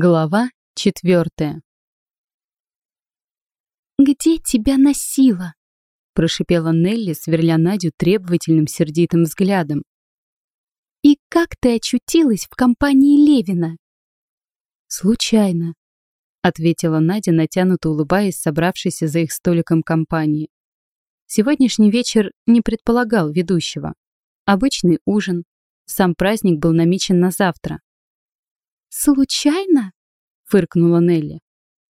Глава четвертая. «Где тебя носило?» — прошипела Нелли, сверля Надю требовательным сердитым взглядом. «И как ты очутилась в компании Левина?» «Случайно», — ответила Надя, натянуто улыбаясь, собравшейся за их столиком компании. Сегодняшний вечер не предполагал ведущего. Обычный ужин. Сам праздник был намечен на завтра. «Случайно?» — фыркнула Нелли.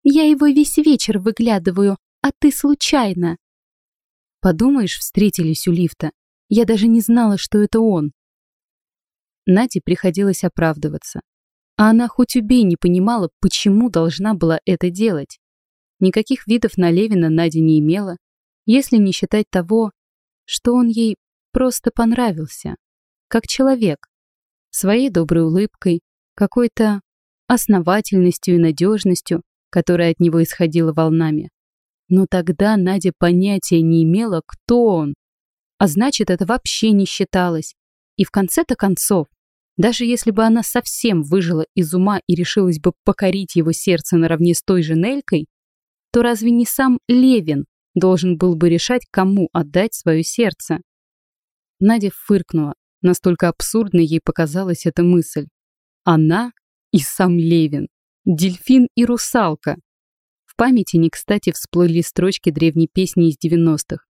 «Я его весь вечер выглядываю, а ты случайно». «Подумаешь, встретились у лифта. Я даже не знала, что это он». Наде приходилось оправдываться. А она хоть убей не понимала, почему должна была это делать. Никаких видов на Левина Надя не имела, если не считать того, что он ей просто понравился, как человек, своей доброй улыбкой, какой-то основательностью и надежностью, которая от него исходила волнами. Но тогда Надя понятия не имела, кто он. А значит, это вообще не считалось. И в конце-то концов, даже если бы она совсем выжила из ума и решилась бы покорить его сердце наравне с той же Нелькой, то разве не сам Левин должен был бы решать, кому отдать свое сердце? Надя фыркнула. Настолько абсурдной ей показалась эта мысль. Она и сам Левин, дельфин и русалка. В памяти не кстати всплыли строчки древней песни из 90-х.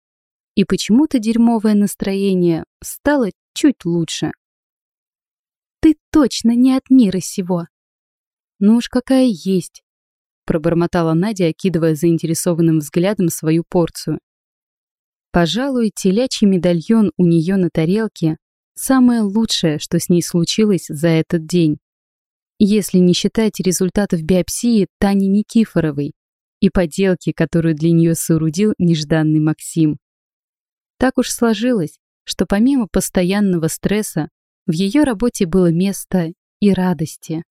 И почему-то дерьмовое настроение стало чуть лучше. «Ты точно не от мира сего!» «Ну уж какая есть!» пробормотала Надя, окидывая заинтересованным взглядом свою порцию. Пожалуй, телячий медальон у нее на тарелке – самое лучшее, что с ней случилось за этот день если не считать результатов биопсии Тани Никифоровой и поделки, которую для нее соорудил нежданный Максим. Так уж сложилось, что помимо постоянного стресса в ее работе было место и радости.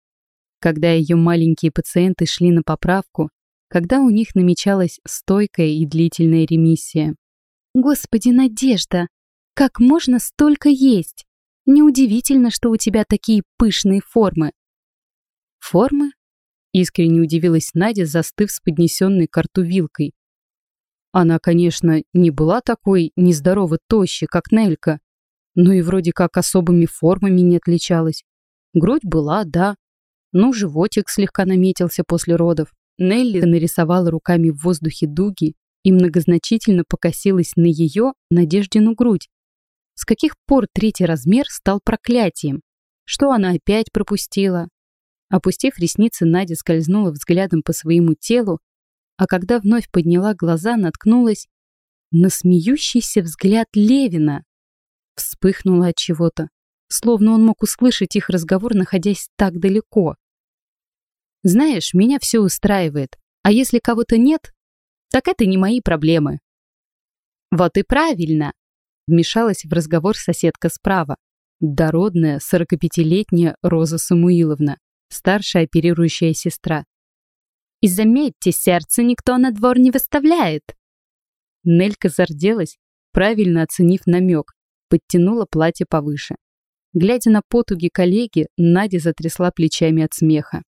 Когда ее маленькие пациенты шли на поправку, когда у них намечалась стойкая и длительная ремиссия. «Господи, Надежда, как можно столько есть? Неудивительно, что у тебя такие пышные формы. «Формы?» — искренне удивилась Надя, застыв с поднесенной к вилкой. Она, конечно, не была такой нездорово тощей, как Нелька, но и вроде как особыми формами не отличалась. Грудь была, да, но животик слегка наметился после родов. Нелли нарисовала руками в воздухе дуги и многозначительно покосилась на ее Надеждину грудь. С каких пор третий размер стал проклятием? Что она опять пропустила? Опустив ресницы, Надя скользнула взглядом по своему телу, а когда вновь подняла глаза, наткнулась на смеющийся взгляд Левина. Вспыхнула от чего-то, словно он мог услышать их разговор, находясь так далеко. «Знаешь, меня все устраивает, а если кого-то нет, так это не мои проблемы». «Вот и правильно!» — вмешалась в разговор соседка справа, дородная, 45-летняя Роза Самуиловна старшая оперирующая сестра. «И заметьте, сердце никто на двор не выставляет!» Нелька зарделась, правильно оценив намек, подтянула платье повыше. Глядя на потуги коллеги, Надя затрясла плечами от смеха.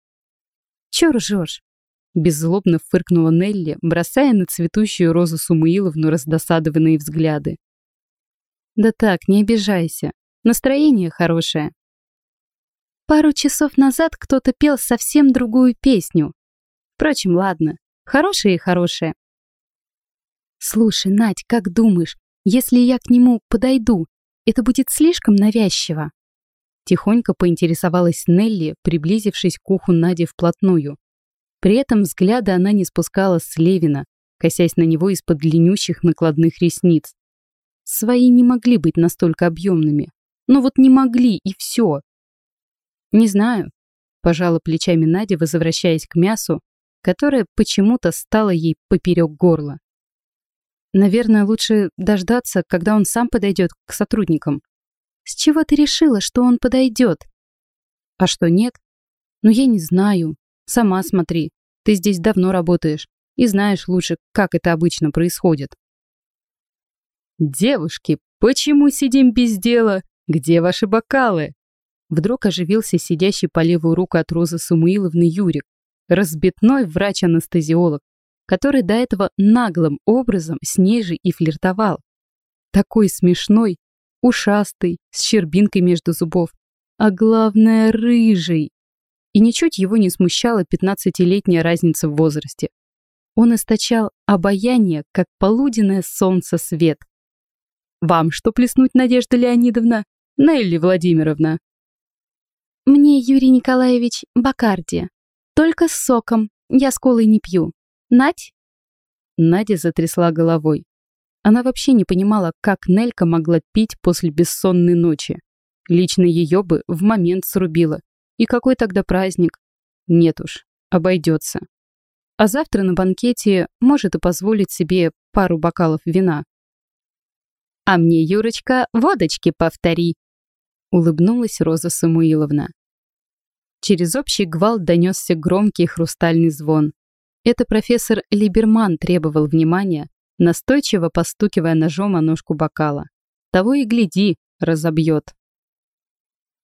«Чё ржёшь?» Беззлобно фыркнула Нелли, бросая на цветущую розу Сумуиловну раздосадованные взгляды. «Да так, не обижайся. Настроение хорошее. Пару часов назад кто-то пел совсем другую песню. Впрочем, ладно, хорошая и хорошая. Слушай, Надь, как думаешь, если я к нему подойду, это будет слишком навязчиво? Тихонько поинтересовалась Нелли, приблизившись к уху Нади вплотную. При этом взгляда она не спускала с Левина, косясь на него из-под длиннющих накладных ресниц. Свои не могли быть настолько объемными. Но вот не могли, и все. «Не знаю», — пожала плечами Надя, возвращаясь к мясу, которое почему-то стало ей поперек горла. «Наверное, лучше дождаться, когда он сам подойдет к сотрудникам». «С чего ты решила, что он подойдет?» «А что, нет?» «Ну, я не знаю. Сама смотри. Ты здесь давно работаешь и знаешь лучше, как это обычно происходит». «Девушки, почему сидим без дела? Где ваши бокалы?» вдруг оживился сидящий по левую руку от Розы Самуиловны Юрик, разбитной врач-анестезиолог, который до этого наглым образом с ней же и флиртовал. Такой смешной, ушастый, с щербинкой между зубов, а главное рыжий. И ничуть его не смущала пятнадцатилетняя разница в возрасте. Он источал обаяние, как полуденное солнце свет. «Вам что плеснуть, Надежда Леонидовна? Нелли Владимировна?» «Мне, Юрий Николаевич, Бакарди. Только с соком. Я с колой не пью. Надь?» Надя затрясла головой. Она вообще не понимала, как Нелька могла пить после бессонной ночи. Лично ее бы в момент срубила. И какой тогда праздник? Нет уж, обойдется. А завтра на банкете может и позволить себе пару бокалов вина. «А мне, Юрочка, водочки повтори!» Улыбнулась Роза Самуиловна. Через общий гвалт донесся громкий хрустальный звон. Это профессор Либерман требовал внимания, настойчиво постукивая ножом о ножку бокала. Того и гляди, разобьет.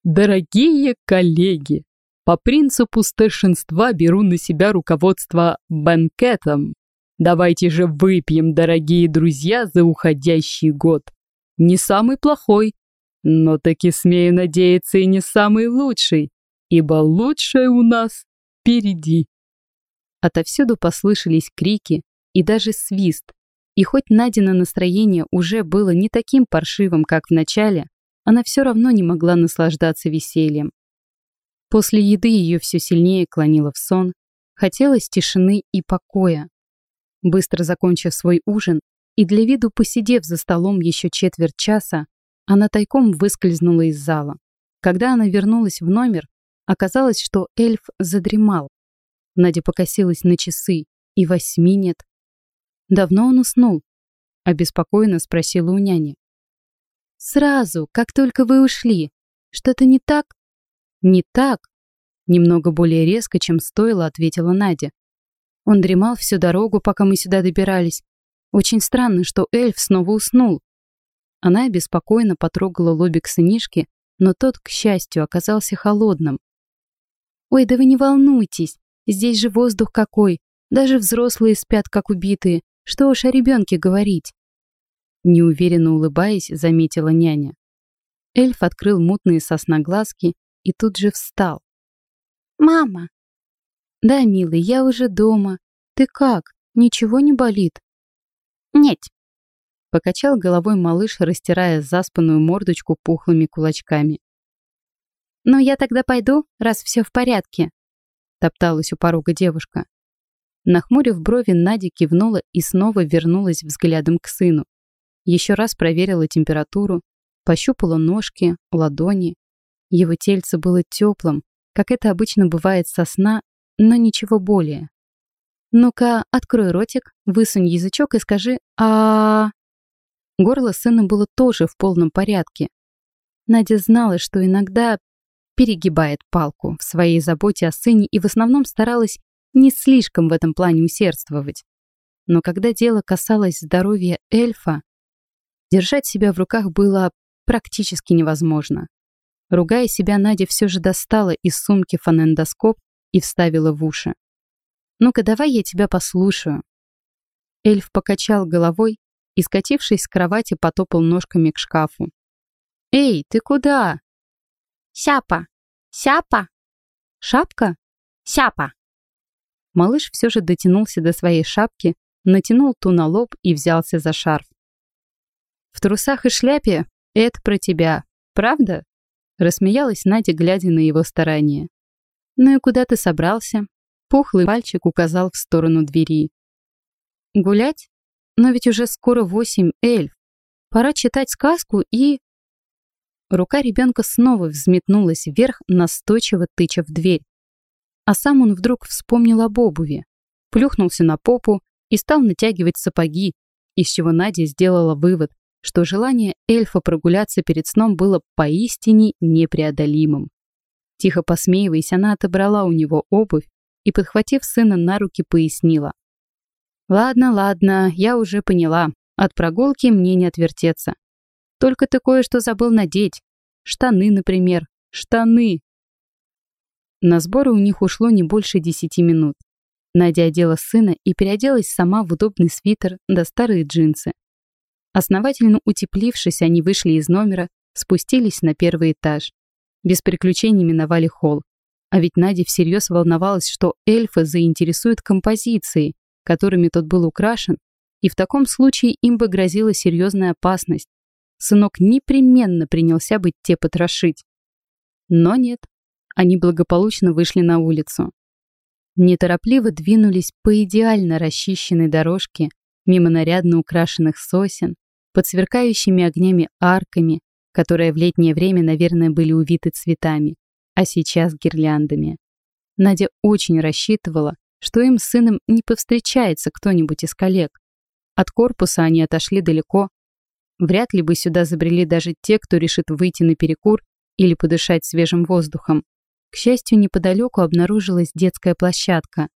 Дорогие коллеги, по принципу старшинства беру на себя руководство банкетом. Давайте же выпьем, дорогие друзья, за уходящий год. Не самый плохой, но таки смею надеяться и не самый лучший, ибо лучшее у нас впереди. Отовсюду послышались крики и даже свист, и хоть Надина настроение уже было не таким паршивым, как в начале, она все равно не могла наслаждаться весельем. После еды ее все сильнее клонило в сон, хотелось тишины и покоя. Быстро закончив свой ужин и для виду посидев за столом еще четверть часа, она тайком выскользнула из зала. Когда она вернулась в номер, оказалось, что эльф задремал. Надя покосилась на часы, и восьми нет. Давно он уснул? Обеспокоенно спросила у няни. Сразу, как только вы ушли. Что-то не так? Не так. Немного более резко, чем стоило, ответила Надя. Он дремал всю дорогу, пока мы сюда добирались. Очень странно, что эльф снова уснул. Она обеспокоенно потрогала лобик сынишки, но тот, к счастью, оказался холодным. «Ой, да вы не волнуйтесь, здесь же воздух какой, даже взрослые спят, как убитые. Что уж о ребенке говорить. Неуверенно улыбаясь, заметила няня. Эльф открыл мутные сосноглазки и тут же встал. «Мама!» «Да, милый, я уже дома. Ты как? Ничего не болит?» «Нет». Покачал головой малыш, растирая заспанную мордочку пухлыми кулачками. «Ну, я тогда пойду, раз все в порядке», — топталась у порога девушка. Нахмурив брови, Надя кивнула и снова вернулась взглядом к сыну. Еще раз проверила температуру, пощупала ножки, ладони. Его тельце было теплым, как это обычно бывает со сна, но ничего более. «Ну-ка, открой ротик, высунь язычок и скажи а, Горло сына было тоже в полном порядке. Надя знала, что иногда перегибает палку в своей заботе о сыне и в основном старалась не слишком в этом плане усердствовать. Но когда дело касалось здоровья эльфа, держать себя в руках было практически невозможно. Ругая себя, Надя все же достала из сумки фонендоскоп и вставила в уши. «Ну-ка, давай я тебя послушаю». Эльф покачал головой и, скатившись с кровати, потопал ножками к шкафу. «Эй, ты куда?» «Сяпа! Сяпа!» «Шапка?» «Сяпа!» Малыш все же дотянулся до своей шапки, натянул ту на лоб и взялся за шарф. «В трусах и шляпе? Это про тебя, правда?» Рассмеялась Надя, глядя на его старания. «Ну и куда ты собрался?» Пухлый пальчик указал в сторону двери. «Гулять? Но ведь уже скоро восемь, эльф. Пора читать сказку и...» Рука ребенка снова взметнулась вверх, настойчиво тыча в дверь. А сам он вдруг вспомнил об обуви, плюхнулся на попу и стал натягивать сапоги, из чего Надя сделала вывод, что желание эльфа прогуляться перед сном было поистине непреодолимым. Тихо посмеиваясь, она отобрала у него обувь и, подхватив сына на руки, пояснила. «Ладно, ладно, я уже поняла. От прогулки мне не отвертеться. Только ты кое-что забыл надеть. Штаны, например, штаны. На сборы у них ушло не больше десяти минут. Надя одела сына и переоделась сама в удобный свитер да старые джинсы. Основательно утеплившись, они вышли из номера, спустились на первый этаж. Без приключений миновали холл. А ведь Надя всерьез волновалась, что эльфа заинтересует композицией, которыми тот был украшен, и в таком случае им бы грозила серьезная опасность. Сынок непременно принялся бы те потрошить. Но нет, они благополучно вышли на улицу. Неторопливо двинулись по идеально расчищенной дорожке мимо нарядно украшенных сосен, под сверкающими огнями арками, которые в летнее время, наверное, были увиты цветами, а сейчас гирляндами. Надя очень рассчитывала, что им с сыном не повстречается кто-нибудь из коллег. От корпуса они отошли далеко. Вряд ли бы сюда забрели даже те, кто решит выйти на перекур или подышать свежим воздухом. К счастью, неподалеку обнаружилась детская площадка.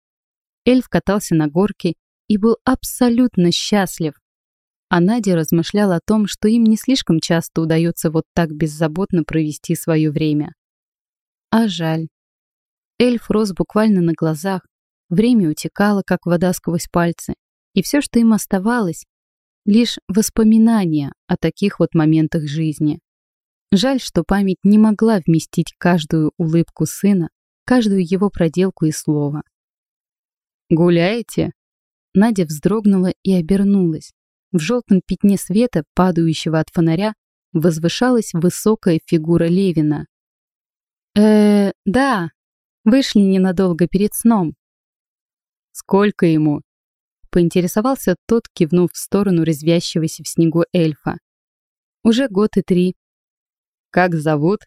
Эльф катался на горке и был абсолютно счастлив. А Надя размышляла о том, что им не слишком часто удается вот так беззаботно провести свое время. А жаль. Эльф рос буквально на глазах, время утекало, как вода сквозь пальцы, и все, что им оставалось, лишь воспоминания о таких вот моментах жизни. Жаль, что память не могла вместить каждую улыбку сына, каждую его проделку и слово. «Гуляете?» Надя вздрогнула и обернулась. В желтом пятне света, падающего от фонаря, возвышалась высокая фигура Левина. э да, вышли ненадолго перед сном». «Сколько ему?» Поинтересовался тот, кивнув в сторону резвящегося в снегу эльфа. «Уже год и три», «Как зовут?»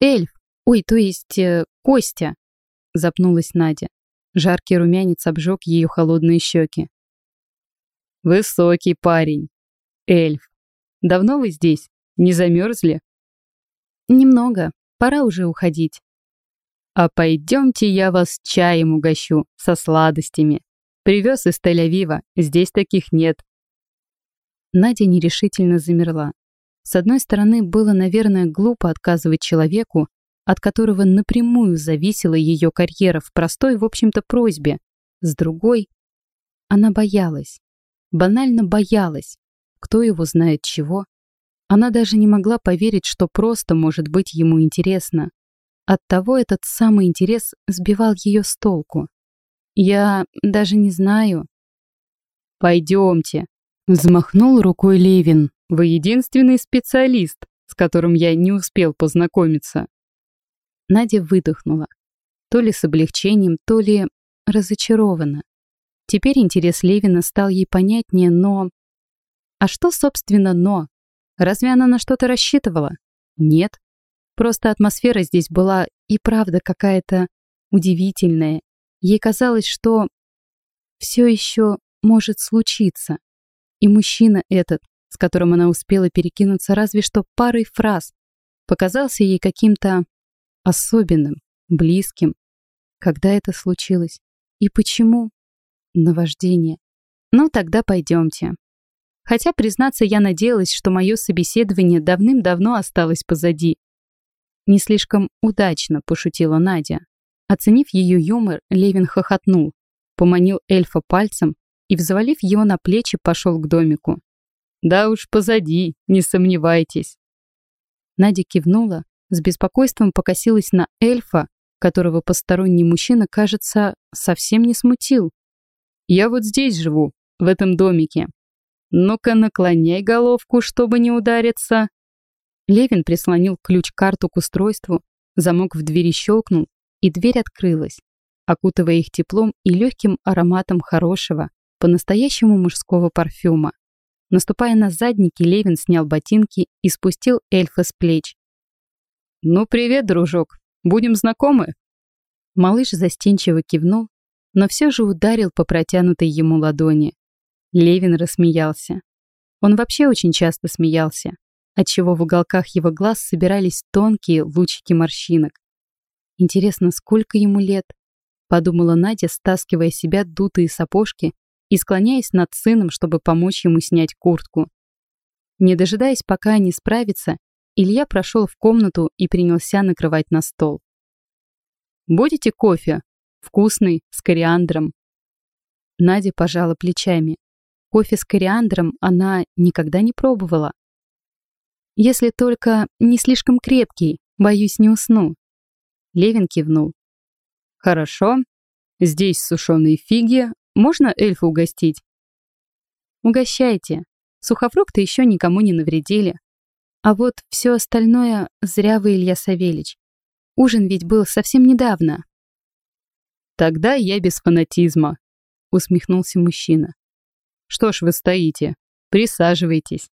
«Эльф. Ой, то есть э, Костя», — запнулась Надя. Жаркий румянец обжег ее холодные щеки. «Высокий парень. Эльф. Давно вы здесь? Не замерзли?» «Немного. Пора уже уходить». «А пойдемте я вас чаем угощу, со сладостями. Привез из Тель-Авива, здесь таких нет». Надя нерешительно замерла. С одной стороны, было, наверное, глупо отказывать человеку, от которого напрямую зависела ее карьера в простой, в общем-то, просьбе. С другой, она боялась. Банально боялась. Кто его знает чего. Она даже не могла поверить, что просто может быть ему интересно. Оттого этот самый интерес сбивал ее с толку. Я даже не знаю. «Пойдемте», — взмахнул рукой Левин. Вы единственный специалист, с которым я не успел познакомиться. Надя выдохнула. То ли с облегчением, то ли разочарованно. Теперь интерес Левина стал ей понятнее, но... А что, собственно, но? Разве она на что-то рассчитывала? Нет. Просто атмосфера здесь была и правда какая-то удивительная. Ей казалось, что все еще может случиться. И мужчина этот, с которым она успела перекинуться разве что парой фраз, показался ей каким-то особенным, близким. Когда это случилось? И почему? Наваждение. Ну, тогда пойдемте. Хотя, признаться, я надеялась, что мое собеседование давным-давно осталось позади. Не слишком удачно пошутила Надя. Оценив ее юмор, Левин хохотнул, поманил эльфа пальцем и, взвалив его на плечи, пошел к домику. Да уж позади, не сомневайтесь. Надя кивнула, с беспокойством покосилась на эльфа, которого посторонний мужчина, кажется, совсем не смутил. Я вот здесь живу, в этом домике. Ну-ка наклоняй головку, чтобы не удариться. Левин прислонил ключ-карту к устройству, замок в двери щелкнул, и дверь открылась, окутывая их теплом и легким ароматом хорошего, по-настоящему мужского парфюма. Наступая на задники, Левин снял ботинки и спустил эльфа с плеч. «Ну, привет, дружок. Будем знакомы?» Малыш застенчиво кивнул, но все же ударил по протянутой ему ладони. Левин рассмеялся. Он вообще очень часто смеялся, отчего в уголках его глаз собирались тонкие лучики морщинок. «Интересно, сколько ему лет?» — подумала Надя, стаскивая себя дутые сапожки и склоняясь над сыном, чтобы помочь ему снять куртку. Не дожидаясь, пока они справятся, Илья прошел в комнату и принялся накрывать на стол. «Будете кофе? Вкусный, с кориандром». Надя пожала плечами. Кофе с кориандром она никогда не пробовала. «Если только не слишком крепкий, боюсь, не усну». Левин кивнул. «Хорошо. Здесь сушеные фиги. Можно эльфа угостить?» «Угощайте. Сухофрукты еще никому не навредили. А вот все остальное зря вы, Илья Савельич. Ужин ведь был совсем недавно». «Тогда я без фанатизма», — усмехнулся мужчина. «Что ж вы стоите? Присаживайтесь».